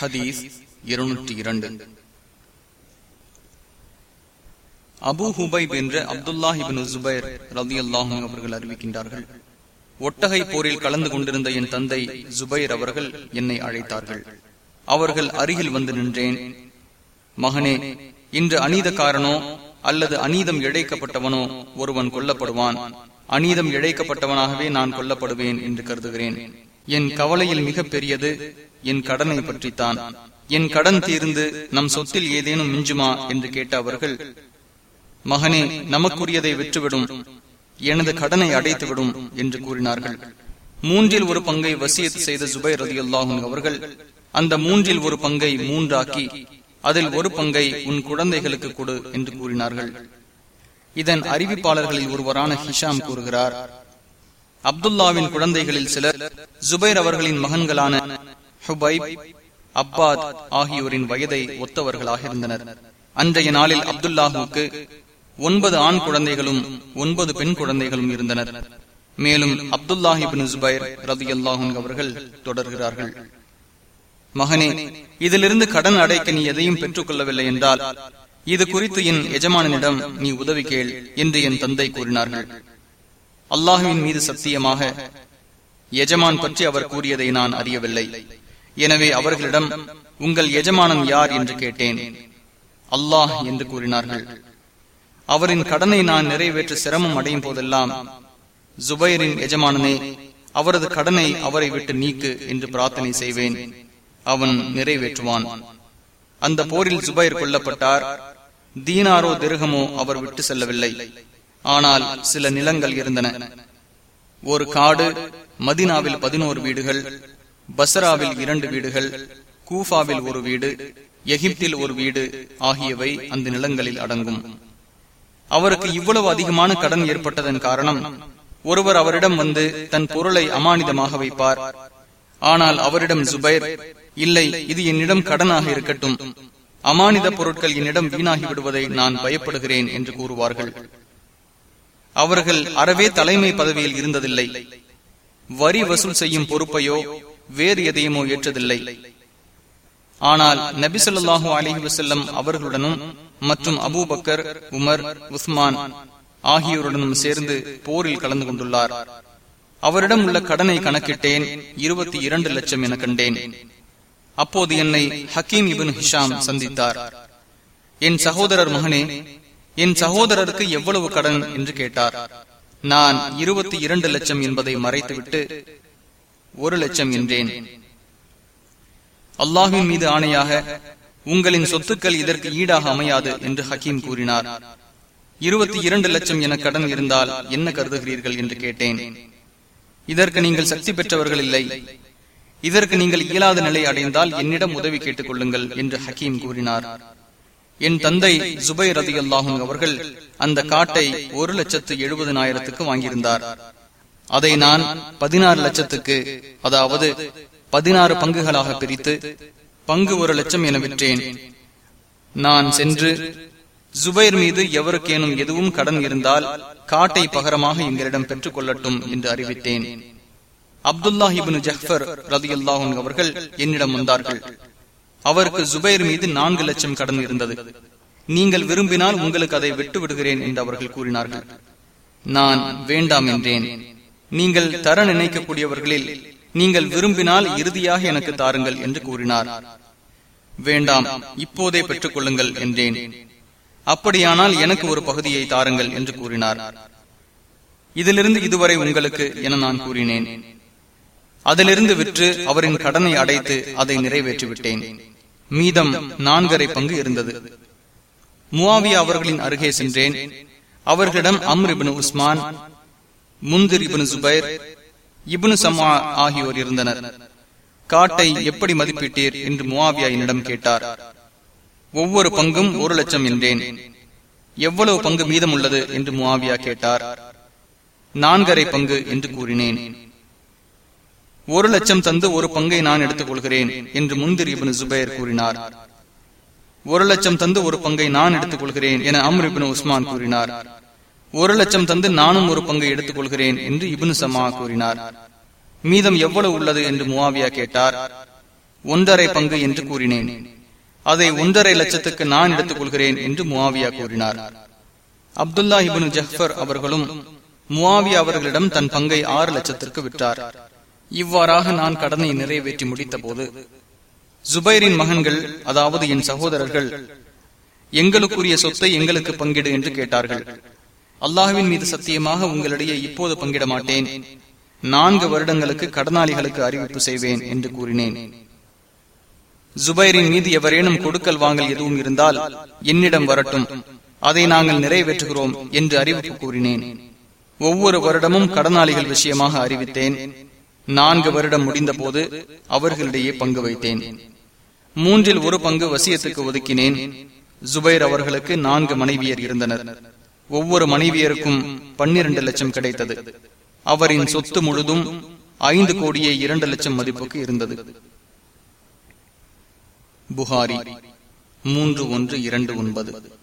ஹதீஸ் இருநூற்றி இரண்டு. அபு ஹுபைப் என்ற அப்துல்லாஹிபின் ஜுபைர் ரவி அல்லாஹும் அவர்கள் அறிவிக்கின்றார்கள். ஒட்டகை போரில் கலந்து கொண்டிருந்த என் தந்தை ஜுபைர் அவர்கள் என்னை அழைத்தார்கள். அவர்கள் அருகில் வந்து நின்றேன். மகனே இன்று அநீதக்காரனோ அல்லது அநீதம் இழைக்கப்பட்டவனோ ஒருவன் கொல்லப்படுவான். அநீதம் இழைக்கப்பட்டவனாகவே நான் கொல்லப்படுவேன் என்று கருதுகிறேன். என் கவலையில் மிக பெரியது என் கடனை பற்றித்தான். என் கடன் தீர்ந்து நம் சொத்தில் ஏதேனும் மிஞ்சுமா என்று கேட்ட அவர்கள் மகனே நமக்குரியதை விற்றுவிடும் எனது கடனை அடைத்துவிடும் என்று கூறினார்கள். மூன்றில் ஒரு பங்கை வசியத் செய்த சுபை ரதியுல்லாஹும் அவர்கள் அந்த மூன்றில் ஒரு பங்கை மூன்றாக்கி அதில் ஒரு பங்கை உன் குழந்தைகளுக்கு கொடு என்று கூறினார்கள். இதன் அறிவிப்பாளர்களில் ஒருவரான ஹிஷாம் கூறுகிறார் அப்துல்லாவின் குழந்தைகளில் சிலர் ஜுபைர் அவர்களின் மகன்களான ஹுபைப் அப்பாத் ஆகியோரின் வயதை ஒத்தவர்களாக இருந்தனர். அன்றைய நாளில் அப்துல்லாஹுக்கு ஒன்பது ஆண் குழந்தைகளும் ஒன்பது பெண் குழந்தைகளும் இருந்தனர். மேலும் அப்துல்லாஹிபின் ஜுபைர் ரதி அல்லாஹும் அவர்கள் தொடர்கிறார்கள். மகனே இதிலிருந்து கடன் அடைக்க நீ எதையும் பெற்றுக் கொள்ளவில்லை என்றால் இது குறித்து என் எஜமானனிடம் நீ உதவி கேள் என்று என் தந்தை கூறினார்கள். அல்லாஹுவின் மீது சத்தியமாக எஜமான் பற்றி அவர் கூறியதை நான் அறியவில்லை. எனவே அவர்களிடம் உங்கள் எஜமானன் யார் என்று கேட்டேன். அல்லாஹ் என்று கூறினார்கள். அவரின் கடனை நான் நிறைவேற்ற சிரமம் அடையும் போதெல்லாம் ஜுபைரின் எஜமானனே அவரது கடனை அவரை விட்டு நீக்கு என்று பிரார்த்தனை செய்வேன். அவன் நிறைவேற்றுவான். அந்த போரில் ஜுபைர் கொல்லப்பட்டார். தீனாரோ திருகமோ அவர் விட்டு செல்லவில்லை. ஆனால் சில நிலங்கள் இருந்தன. ஒரு காடு மதினாவில் பதினோரு வீடுகள் பசராவில் இரண்டு வீடுகள் கூஃபாவில் ஒரு வீடு எகிப்தில் ஒரு வீடு ஆகியவை அந்த நிலங்களில் அடங்கும். அவருக்கு இவ்வளவு அதிகமான கடன் ஏற்பட்டதன் காரணம் ஒருவர் அவரிடம் வந்து தன் பொருளை அமானிதமாக வைப்பார். ஆனால் அவரிடம் ஜுபைர் இல்லை இது என்னிடம் கடனாக இருக்கட்டும். அமானித பொருட்கள் என்னிடம் வீணாகி விடுவதை நான் பயப்படுகிறேன் என்று கூறுவார்கள். அவர்கள் அறவே தலைமை பதவியில் இருந்ததில்லை. வரி வசூல் செய்யும் பொறுப்பையோ வேறு எதையுமோ ஏற்றதில்லை. ஆனால் நபிசல்லாஹூ அலிஹி வசல்லம் அவர்களுடனும் மற்றும் அபூபக்கர் உமர் உஸ்மான் ஆகியோருடனும் சேர்ந்து போரில் கலந்து கொண்டுள்ளார். அவரிடம் உள்ள கடனை கணக்கிட்டேன் இருபத்தி இரண்டு லட்சம் என கண்டேன். அப்போது என்னை ஹக்கீம் இபின் ஹிஷாம் சந்தித்தார். என் சகோதரர் மகனே என் சகோதரருக்கு எவ்வளவு கடன் என்று கேட்டார். நான் இருபத்தி இரண்டு லட்சம் என்பதை மறைத்துவிட்டு ஒரு லட்சம் என்றேன். அல்லாஹின் மீது ஆணையாக உங்களின் சொத்துக்கள் இதற்கு ஈடாக அமையாது என்று ஹக்கீம் கூறினார். இருபத்தி இரண்டு லட்சம் என கடன் இருந்தால் என்ன கருதுகிறீர்கள் என்று கேட்டேன். இதற்கு நீங்கள் சக்தி பெற்றவர்கள் இல்லை. இதற்கு நீங்கள் இயலாத நிலை அடைந்தால் என்னிடம் உதவி கேட்டுக் கொள்ளுங்கள் என்று ஹக்கீம் கூறினார். என் தந்தை ஜுபை ரதி அல்லாஹும் அவர்கள் அந்த காட்டை ஒரு லட்சத்து எழுபதனாயிரத்துக்கு வாங்கியிருந்தார். அதை நான் பதினாறு லட்சத்துக்கு அதாவது பதினாறு பங்குகளாக பிரித்து பங்கு ஒரு லட்சம் என விற்றேன். நான் சென்று ஜுபைர் மீது எவருக்கேனும் எதுவும் கடன் இருந்தால் காட்டை பகரமாக எங்களிடம் பெற்றுக் கொள்ளட்டும் என்று அறிவித்தேன். அப்துல்லாஹிபின் ஜஹ்பர் ரதி அல்லாஹன் அவர்கள் என்னிடம் வந்தார்கள். அவருக்கு ஜுபைர் மீது நான்கு லட்சம் கடன் இருந்தது. நீங்கள் விரும்பினால் உங்களுக்கு அதை விட்டு விடுகிறேன் என்று அவர்கள் கூறினார்கள். நான் வேண்டாம் என்றேன். நீங்கள் தர நினைக்கக்கூடியவர்களில் நீங்கள் விரும்பினால் இறுதியாக எனக்கு தாருங்கள் என்று கூறினார். வேண்டாம் இப்போதே பெற்றுக் கொள்ளுங்கள் என்றேன். அப்படியானால் எனக்கு ஒரு பகுதியை தாருங்கள் என்று கூறினார். இதிலிருந்து இதுவரை உங்களுக்கு என நான் கூறினேன். அதிலிருந்து விற்று அவரின் கடனை அடைத்து அதை நிறைவேற்றிவிட்டேன். மீதம் நான்கரை பங்கு இருந்தது. முவாவியா அவர்களின் அருகே சென்றேன். அவர்களிடம் Amr ibn Usman Mundhir ibn Zubair ibn Samma ஆகியோர் இருந்தனர். காட்டை எப்படி மதிப்பிட்டீர் என்று முவாவியா என்னிடம் கேட்டார். ஒவ்வொரு பங்கும் ஒரு லட்சம் என்றேன். எவ்வளவு பங்கு மீதம் உள்ளது என்று முவாவியா கேட்டார். நான்கரை பங்கு என்று கூறினேன். ஒரு லட்சம் தந்து ஒரு பங்கை நான் எடுத்துக் கொள்கிறேன் என்று முந்திர் இபின் ஜுபேர் கூறினார். ஒரு லட்சம் தந்து ஒரு பங்கை நான் எடுத்துக் கொள்கிறேன் என அம்ர் இபின் உஸ்மான் கூறினார். ஒரு லட்சம் தந்து நானும் ஒரு பங்கை எடுத்துக் கொள்கிறேன் என்று இபின் சமா கூறினார். மீதம் எவ்வளவு உள்ளது என்று முவாவியா கேட்டார். ஒன்றரை பங்கு என்று கூறினேன். அதை ஒன்றரை லட்சத்துக்கு நான் எடுத்துக் கொள்கிறேன் என்று முவாவியா கூறினார். அப்துல்லா இபின் ஜஃபர் அவர்களும் முவாவியா அவர்களிடம் தன் பங்கை ஆறு லட்சத்திற்கு விற்றார். இவ்வாறாக நான் கடனை நிறைவேற்றி முடித்த போது ஜுபைரின் மகன்கள் அதாவது என் சகோதரர்கள் எங்களுக்குரிய சொத்தை எங்களுக்கு பங்கிடு என்று கேட்டார்கள். அல்லாஹுவின் மீது சத்தியமாக உங்களிடையே இப்போது பங்கிட மாட்டேன். நான்கு வருடங்களுக்கு கடனாளிகளுக்கு அறிவிப்பு செய்வேன் என்று கூறினேன். ஜுபைரின் மீது எவரேனும் கொடுக்கல் வாங்கல் எதுவும் இருந்தால் என்னிடம் வரட்டும். அதை நாங்கள் நிறைவேற்றுகிறோம் என்று அறிவிப்பு கூறினேன். ஒவ்வொரு வருடமும் கடனாளிகள் விஷயமாக அறிவித்தேன். நான்கு வருடம் முடிந்த போது அவர்களிடையே பங்கு வைத்தேன். மூன்றில் ஒரு பங்கு வசியத்துக்கு ஒதுக்கினேன். ஜுபைர் அவர்களுக்கு நான்கு மனைவியர் இருந்தனர். ஒவ்வொரு மனைவியருக்கும் பன்னிரண்டு லட்சம் கிடைத்தது. அவரின் சொத்து முழுதும் ஐந்து கோடியே இரண்டு லட்சம் மதிப்புக்கு இருந்தது. புகாரி மூன்று ஒன்று இரண்டு ஒன்பது.